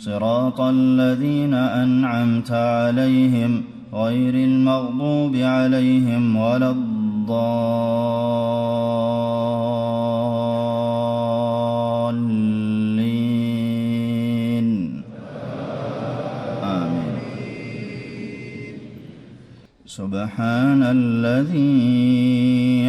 صراط الذين أنعمت عليهم غير المغضوب عليهم ولا الضالين. آمين. سبحان الذي